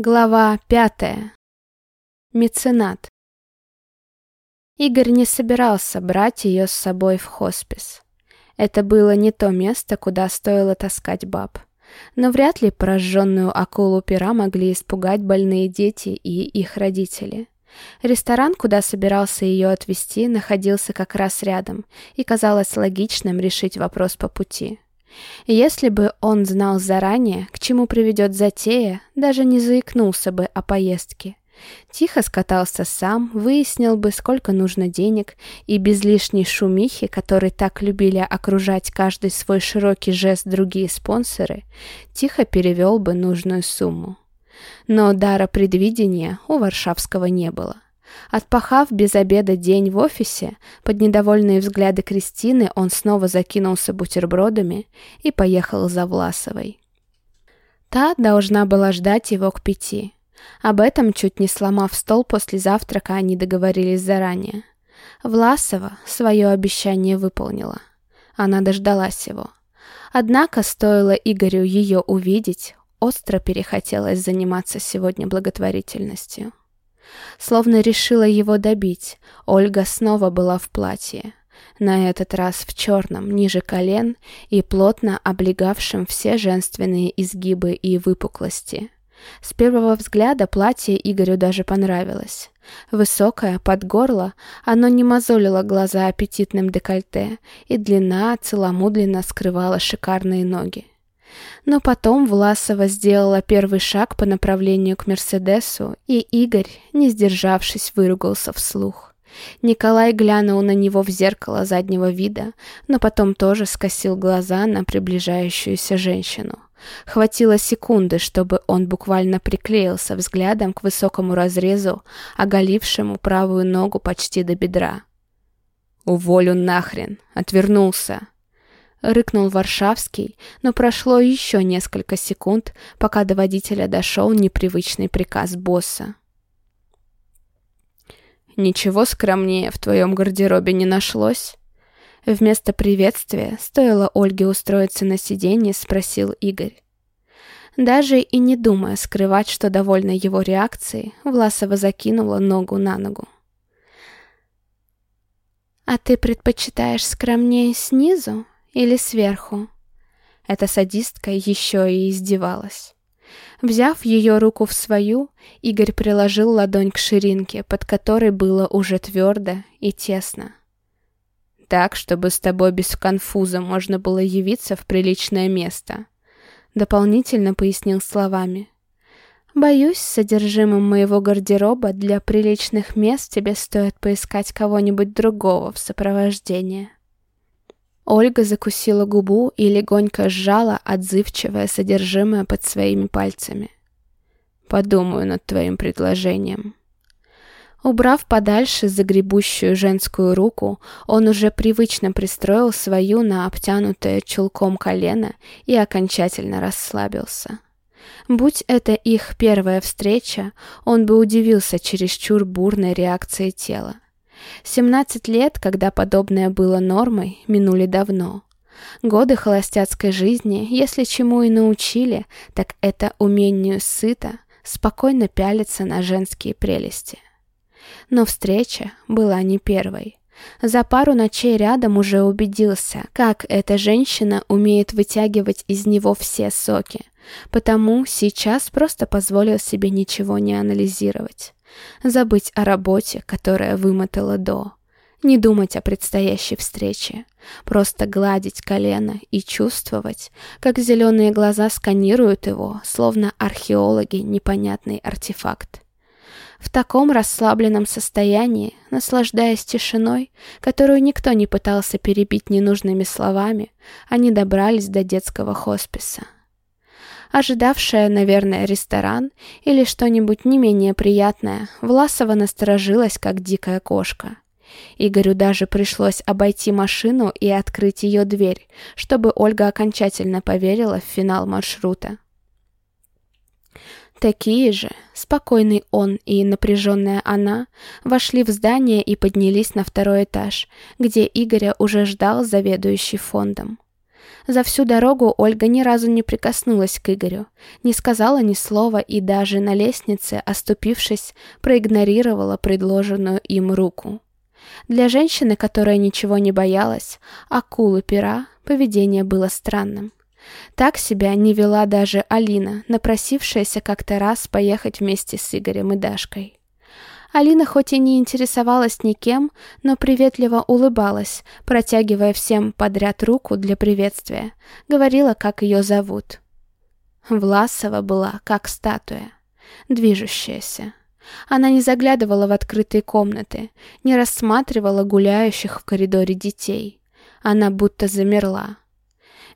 Глава пятая. Меценат. Игорь не собирался брать ее с собой в хоспис. Это было не то место, куда стоило таскать баб. Но вряд ли пораженную акулу пера могли испугать больные дети и их родители. Ресторан, куда собирался ее отвезти, находился как раз рядом, и казалось логичным решить вопрос по пути. Если бы он знал заранее, к чему приведет затея, даже не заикнулся бы о поездке. Тихо скатался сам, выяснил бы, сколько нужно денег, и без лишней шумихи, которой так любили окружать каждый свой широкий жест другие спонсоры, тихо перевел бы нужную сумму. Но дара предвидения у Варшавского не было. Отпахав без обеда день в офисе, под недовольные взгляды Кристины он снова закинулся бутербродами и поехал за Власовой. Та должна была ждать его к пяти. Об этом, чуть не сломав стол после завтрака, они договорились заранее. Власова свое обещание выполнила. Она дождалась его. Однако, стоило Игорю ее увидеть, остро перехотелось заниматься сегодня благотворительностью. Словно решила его добить, Ольга снова была в платье. На этот раз в черном, ниже колен и плотно облегавшем все женственные изгибы и выпуклости. С первого взгляда платье Игорю даже понравилось. Высокое, под горло, оно не мозолило глаза аппетитным декольте, и длина целомудленно скрывала шикарные ноги. Но потом Власова сделала первый шаг по направлению к Мерседесу, и Игорь, не сдержавшись, выругался вслух. Николай глянул на него в зеркало заднего вида, но потом тоже скосил глаза на приближающуюся женщину. Хватило секунды, чтобы он буквально приклеился взглядом к высокому разрезу, оголившему правую ногу почти до бедра. «Уволю нахрен!» Отвернулся. Рыкнул Варшавский, но прошло еще несколько секунд, пока до водителя дошел непривычный приказ босса. «Ничего скромнее в твоем гардеробе не нашлось?» Вместо приветствия, стоило Ольге устроиться на сиденье, спросил Игорь. Даже и не думая скрывать, что довольна его реакцией, Власова закинула ногу на ногу. «А ты предпочитаешь скромнее снизу или сверху?» Эта садистка еще и издевалась. Взяв ее руку в свою, Игорь приложил ладонь к ширинке, под которой было уже твердо и тесно так, чтобы с тобой без конфуза можно было явиться в приличное место», — дополнительно пояснил словами. «Боюсь, содержимым моего гардероба для приличных мест тебе стоит поискать кого-нибудь другого в сопровождении». Ольга закусила губу и легонько сжала отзывчивое содержимое под своими пальцами. «Подумаю над твоим предложением», Убрав подальше загребущую женскую руку, он уже привычно пристроил свою на обтянутое чулком колено и окончательно расслабился. Будь это их первая встреча, он бы удивился чересчур бурной реакции тела. 17 лет, когда подобное было нормой, минули давно. Годы холостяцкой жизни, если чему и научили, так это умению сыто, спокойно пялиться на женские прелести. Но встреча была не первой. За пару ночей рядом уже убедился, как эта женщина умеет вытягивать из него все соки. Потому сейчас просто позволил себе ничего не анализировать. Забыть о работе, которая вымотала до. Не думать о предстоящей встрече. Просто гладить колено и чувствовать, как зеленые глаза сканируют его, словно археологи непонятный артефакт. В таком расслабленном состоянии, наслаждаясь тишиной, которую никто не пытался перебить ненужными словами, они добрались до детского хосписа. Ожидавшая, наверное, ресторан или что-нибудь не менее приятное, Власова насторожилась, как дикая кошка. Игорю даже пришлось обойти машину и открыть ее дверь, чтобы Ольга окончательно поверила в финал маршрута. Такие же, спокойный он и напряженная она, вошли в здание и поднялись на второй этаж, где Игоря уже ждал заведующий фондом. За всю дорогу Ольга ни разу не прикоснулась к Игорю, не сказала ни слова и даже на лестнице, оступившись, проигнорировала предложенную им руку. Для женщины, которая ничего не боялась, акулы пера, поведение было странным. Так себя не вела даже Алина, напросившаяся как-то раз поехать вместе с Игорем и Дашкой. Алина хоть и не интересовалась никем, но приветливо улыбалась, протягивая всем подряд руку для приветствия. Говорила, как ее зовут. Власова была как статуя, движущаяся. Она не заглядывала в открытые комнаты, не рассматривала гуляющих в коридоре детей. Она будто замерла.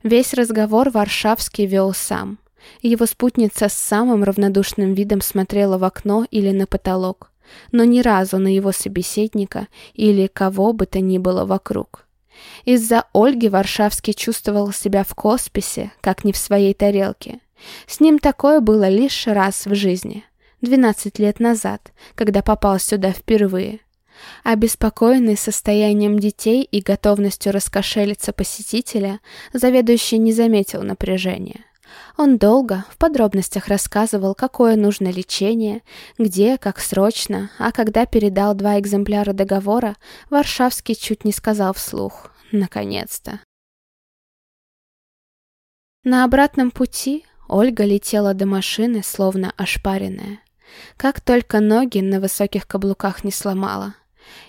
Весь разговор Варшавский вел сам. Его спутница с самым равнодушным видом смотрела в окно или на потолок но ни разу на его собеседника или кого бы то ни было вокруг. Из-за Ольги Варшавский чувствовал себя в косписе, как не в своей тарелке. С ним такое было лишь раз в жизни, 12 лет назад, когда попал сюда впервые. Обеспокоенный состоянием детей и готовностью раскошелиться посетителя, заведующий не заметил напряжения. Он долго, в подробностях рассказывал, какое нужно лечение, где, как срочно, а когда передал два экземпляра договора, Варшавский чуть не сказал вслух «наконец-то». На обратном пути Ольга летела до машины, словно ошпаренная. Как только ноги на высоких каблуках не сломала.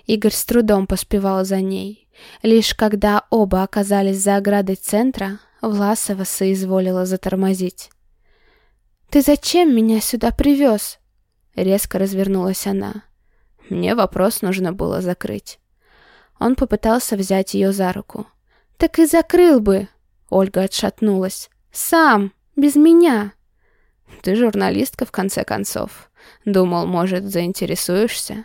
Игорь с трудом поспевал за ней. Лишь когда оба оказались за оградой центра, Власова соизволила затормозить. «Ты зачем меня сюда привез?» Резко развернулась она. Мне вопрос нужно было закрыть. Он попытался взять ее за руку. «Так и закрыл бы!» Ольга отшатнулась. «Сам! Без меня!» «Ты журналистка, в конце концов. Думал, может, заинтересуешься?»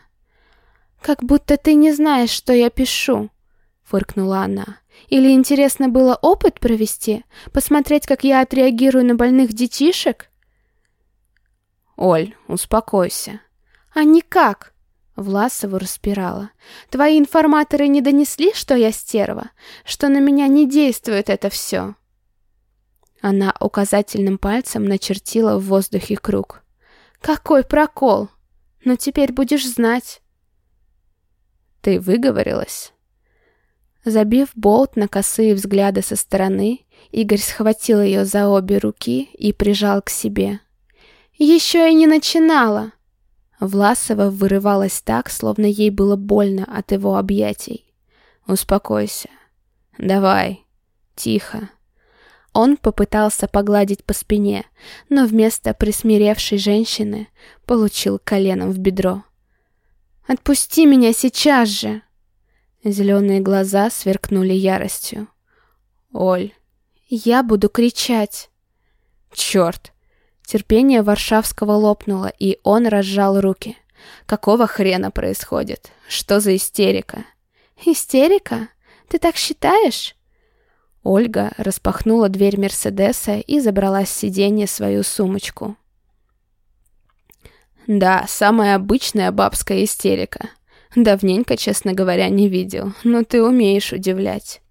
«Как будто ты не знаешь, что я пишу!» Фыркнула она. Или интересно было опыт провести? Посмотреть, как я отреагирую на больных детишек? Оль, успокойся. А никак. Власову распирала. Твои информаторы не донесли, что я стерва? Что на меня не действует это все? Она указательным пальцем начертила в воздухе круг. Какой прокол! Но теперь будешь знать. Ты выговорилась? Забив болт на косые взгляды со стороны, Игорь схватил ее за обе руки и прижал к себе. «Еще и не начинала!» Власова вырывалась так, словно ей было больно от его объятий. «Успокойся. Давай. Тихо». Он попытался погладить по спине, но вместо присмиревшей женщины получил коленом в бедро. «Отпусти меня сейчас же!» Зеленые глаза сверкнули яростью. «Оль!» «Я буду кричать!» «Черт!» Терпение Варшавского лопнуло, и он разжал руки. «Какого хрена происходит? Что за истерика?» «Истерика? Ты так считаешь?» Ольга распахнула дверь Мерседеса и забрала с сиденья свою сумочку. «Да, самая обычная бабская истерика. Давненько, честно говоря, не видел, но ты умеешь удивлять.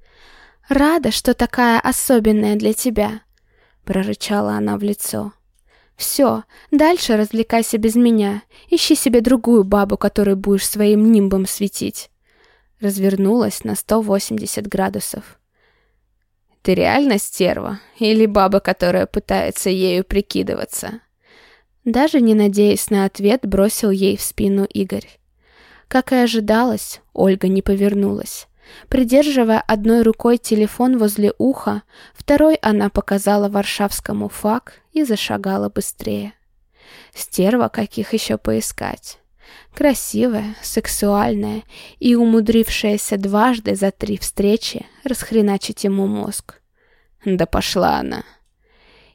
Рада, что такая особенная для тебя, прорычала она в лицо. Все, дальше развлекайся без меня. Ищи себе другую бабу, которой будешь своим нимбом светить. Развернулась на 180 градусов. Ты реально стерва? Или баба, которая пытается ею прикидываться? Даже не надеясь на ответ, бросил ей в спину Игорь. Как и ожидалось, Ольга не повернулась. Придерживая одной рукой телефон возле уха, второй она показала варшавскому фак и зашагала быстрее. Стерва каких еще поискать. Красивая, сексуальная и умудрившаяся дважды за три встречи расхреначить ему мозг. Да пошла она.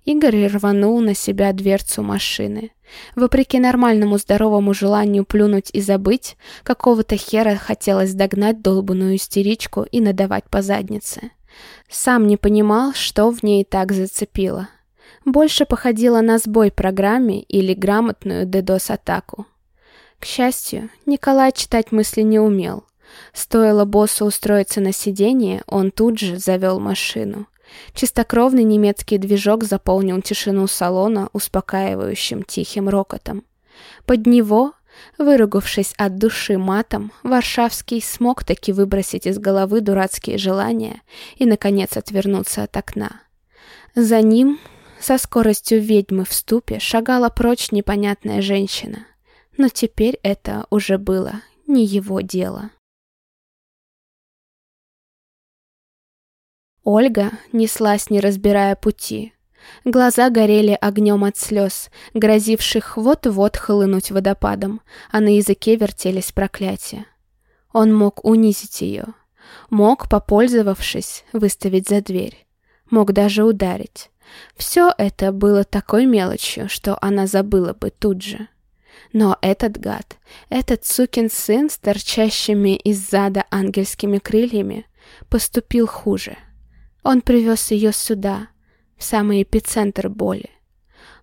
Игорь рванул на себя дверцу машины. Вопреки нормальному здоровому желанию плюнуть и забыть, какого-то хера хотелось догнать долбанную истеричку и надавать по заднице. Сам не понимал, что в ней так зацепило. Больше походило на сбой программе или грамотную DDoS-атаку. К счастью, Николай читать мысли не умел. Стоило боссу устроиться на сиденье, он тут же завел машину. Чистокровный немецкий движок заполнил тишину салона успокаивающим тихим рокотом. Под него, выругавшись от души матом, Варшавский смог таки выбросить из головы дурацкие желания и, наконец, отвернуться от окна. За ним, со скоростью ведьмы в ступе, шагала прочь непонятная женщина. Но теперь это уже было не его дело. Ольга неслась, не разбирая пути. Глаза горели огнем от слез, грозивших вот-вот хлынуть водопадом, а на языке вертелись проклятия. Он мог унизить ее, мог, попользовавшись, выставить за дверь, мог даже ударить. Все это было такой мелочью, что она забыла бы тут же. Но этот гад, этот сукин сын с торчащими из зада ангельскими крыльями, поступил хуже. Он привез ее сюда, в самый эпицентр боли.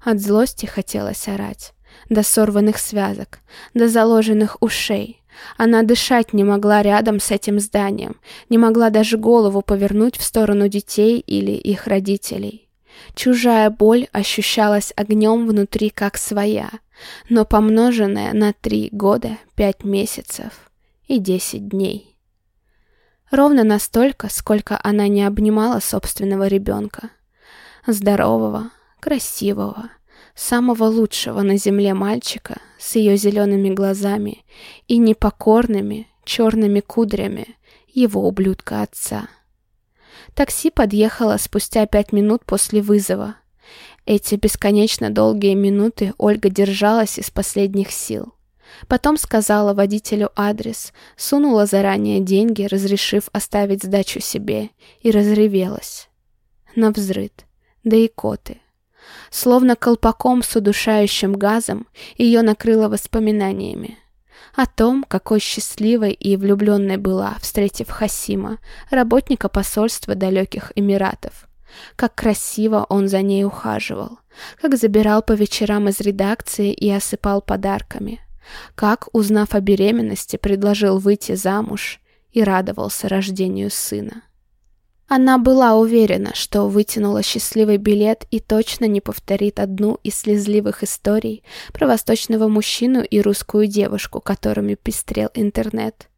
От злости хотелось орать, до сорванных связок, до заложенных ушей. Она дышать не могла рядом с этим зданием, не могла даже голову повернуть в сторону детей или их родителей. Чужая боль ощущалась огнем внутри как своя, но помноженная на три года, пять месяцев и десять дней. Ровно настолько, сколько она не обнимала собственного ребенка. Здорового, красивого, самого лучшего на земле мальчика с ее зелеными глазами и непокорными черными кудрями его ублюдка отца. Такси подъехало спустя пять минут после вызова. Эти бесконечно долгие минуты Ольга держалась из последних сил. Потом сказала водителю адрес, сунула заранее деньги, разрешив оставить сдачу себе, и разревелась. Навзрыд, да и коты. Словно колпаком с удушающим газом ее накрыло воспоминаниями. О том, какой счастливой и влюбленной была, встретив Хасима, работника посольства далеких Эмиратов. Как красиво он за ней ухаживал, как забирал по вечерам из редакции и осыпал подарками – как, узнав о беременности, предложил выйти замуж и радовался рождению сына. Она была уверена, что вытянула счастливый билет и точно не повторит одну из слезливых историй про восточного мужчину и русскую девушку, которыми пестрел интернет.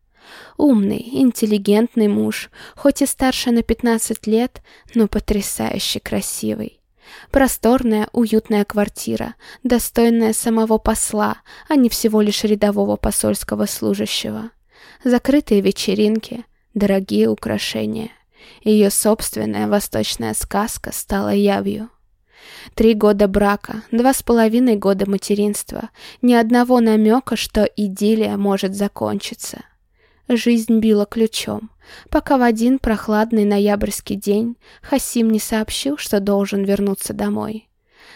Умный, интеллигентный муж, хоть и старше на 15 лет, но потрясающе красивый. Просторная, уютная квартира, достойная самого посла, а не всего лишь рядового посольского служащего. Закрытые вечеринки, дорогие украшения. Ее собственная восточная сказка стала явью. Три года брака, два с половиной года материнства, ни одного намека, что идиллия может закончиться. Жизнь била ключом, пока в один прохладный ноябрьский день Хасим не сообщил, что должен вернуться домой.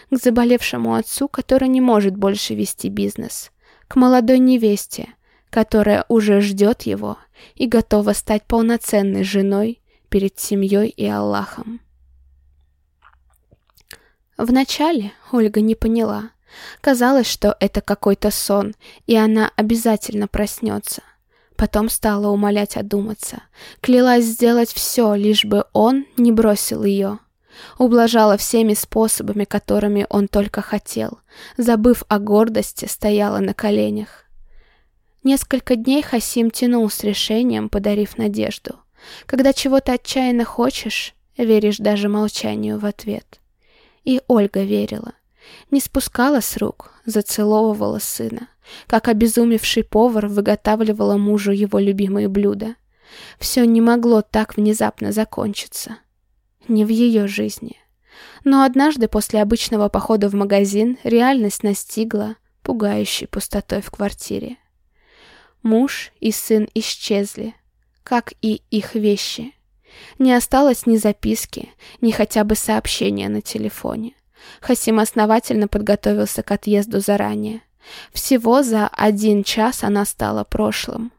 К заболевшему отцу, который не может больше вести бизнес. К молодой невесте, которая уже ждет его и готова стать полноценной женой перед семьей и Аллахом. Вначале Ольга не поняла. Казалось, что это какой-то сон, и она обязательно проснется – Потом стала умолять одуматься. Клялась сделать все, лишь бы он не бросил ее. Ублажала всеми способами, которыми он только хотел. Забыв о гордости, стояла на коленях. Несколько дней Хасим тянул с решением, подарив надежду. Когда чего-то отчаянно хочешь, веришь даже молчанию в ответ. И Ольга верила. Не спускала с рук, зацеловывала сына. Как обезумевший повар выготавливала мужу его любимые блюда. Все не могло так внезапно закончиться. Не в ее жизни. Но однажды после обычного похода в магазин реальность настигла пугающей пустотой в квартире. Муж и сын исчезли, как и их вещи. Не осталось ни записки, ни хотя бы сообщения на телефоне. Хасим основательно подготовился к отъезду заранее. Всего за один час она стала прошлым.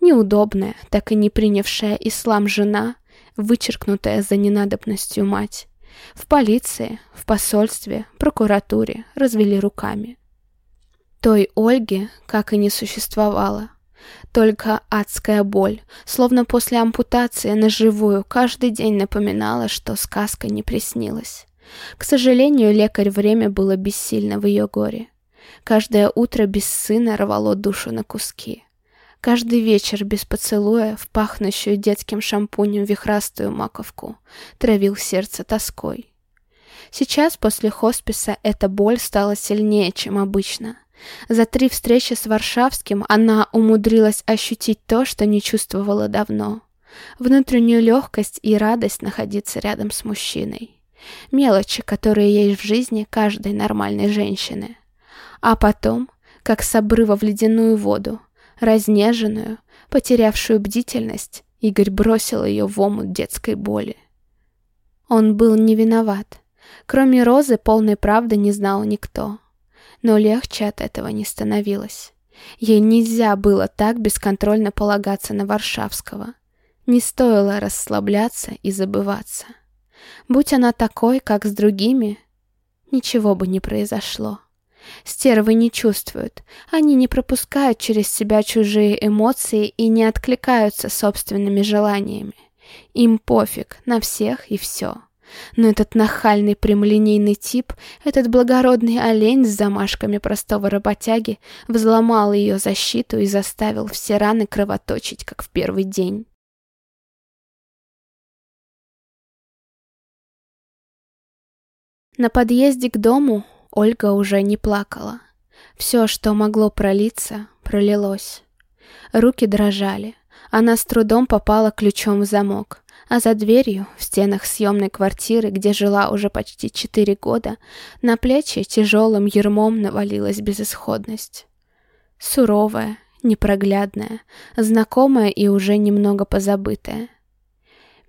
Неудобная, так и не принявшая ислам жена, вычеркнутая за ненадобностью мать. В полиции, в посольстве, прокуратуре развели руками. Той Ольги как и не существовало. Только адская боль, словно после ампутации на живую, каждый день напоминала, что сказка не приснилась. К сожалению, лекарь время было бессильно в ее горе. Каждое утро без сына рвало душу на куски. Каждый вечер без поцелуя в пахнущую детским шампунем вихрастую маковку травил сердце тоской. Сейчас после хосписа эта боль стала сильнее, чем обычно. За три встречи с Варшавским она умудрилась ощутить то, что не чувствовала давно. Внутреннюю легкость и радость находиться рядом с мужчиной. Мелочи, которые есть в жизни каждой нормальной женщины. А потом, как с обрыва в ледяную воду, разнеженную, потерявшую бдительность, Игорь бросил ее в омут детской боли. Он был не виноват. Кроме Розы, полной правды не знал никто. Но легче от этого не становилось. Ей нельзя было так бесконтрольно полагаться на Варшавского. Не стоило расслабляться и забываться. Будь она такой, как с другими, ничего бы не произошло. Стервы не чувствуют, они не пропускают через себя чужие эмоции и не откликаются собственными желаниями. Им пофиг на всех и все. Но этот нахальный прямолинейный тип, этот благородный олень с замашками простого работяги, взломал ее защиту и заставил все раны кровоточить, как в первый день. На подъезде к дому Ольга уже не плакала. Все, что могло пролиться, пролилось. Руки дрожали. Она с трудом попала ключом в замок, а за дверью, в стенах съемной квартиры, где жила уже почти четыре года, на плечи тяжелым ермом навалилась безысходность. Суровая, непроглядная, знакомая и уже немного позабытая.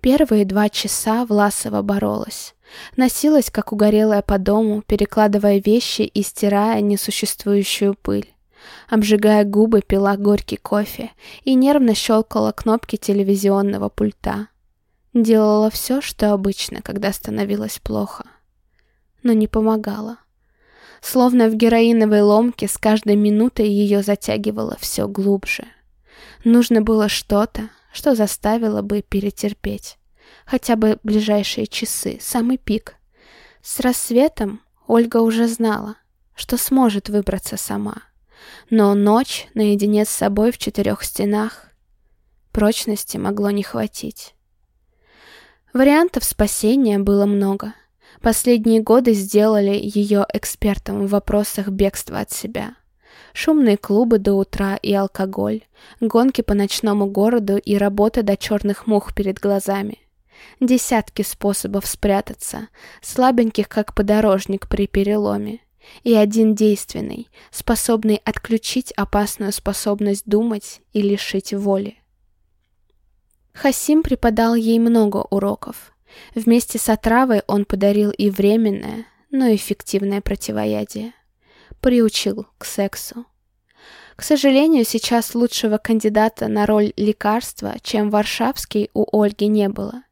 Первые два часа Власова боролась. Носилась, как угорелая по дому, перекладывая вещи и стирая несуществующую пыль. Обжигая губы, пила горький кофе и нервно щелкала кнопки телевизионного пульта. Делала все, что обычно, когда становилось плохо. Но не помогала. Словно в героиновой ломке с каждой минутой ее затягивало все глубже. Нужно было что-то, что заставило бы перетерпеть хотя бы ближайшие часы, самый пик. С рассветом Ольга уже знала, что сможет выбраться сама. Но ночь наедине с собой в четырех стенах прочности могло не хватить. Вариантов спасения было много. Последние годы сделали ее экспертом в вопросах бегства от себя. Шумные клубы до утра и алкоголь, гонки по ночному городу и работа до черных мух перед глазами. Десятки способов спрятаться, слабеньких, как подорожник при переломе. И один действенный, способный отключить опасную способность думать и лишить воли. Хасим преподал ей много уроков. Вместе с отравой он подарил и временное, но эффективное противоядие. Приучил к сексу. К сожалению, сейчас лучшего кандидата на роль лекарства, чем Варшавский, у Ольги не было.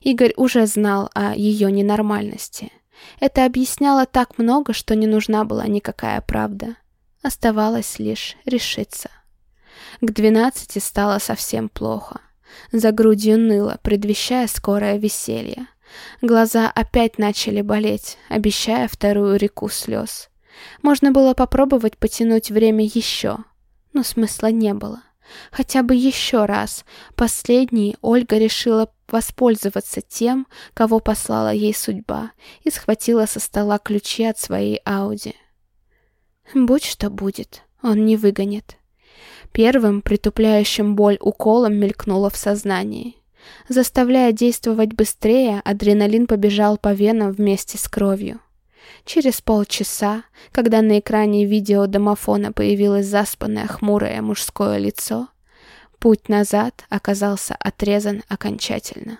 Игорь уже знал о ее ненормальности. Это объясняло так много, что не нужна была никакая правда. Оставалось лишь решиться. К двенадцати стало совсем плохо. За грудью ныло, предвещая скорое веселье. Глаза опять начали болеть, обещая вторую реку слез. Можно было попробовать потянуть время еще, но смысла не было. Хотя бы еще раз. Последний Ольга решила воспользоваться тем, кого послала ей судьба, и схватила со стола ключи от своей Ауди. Будь что будет, он не выгонит. Первым притупляющим боль уколом мелькнуло в сознании. Заставляя действовать быстрее, адреналин побежал по венам вместе с кровью. Через полчаса, когда на экране видеодомофона появилось заспанное хмурое мужское лицо, путь назад оказался отрезан окончательно.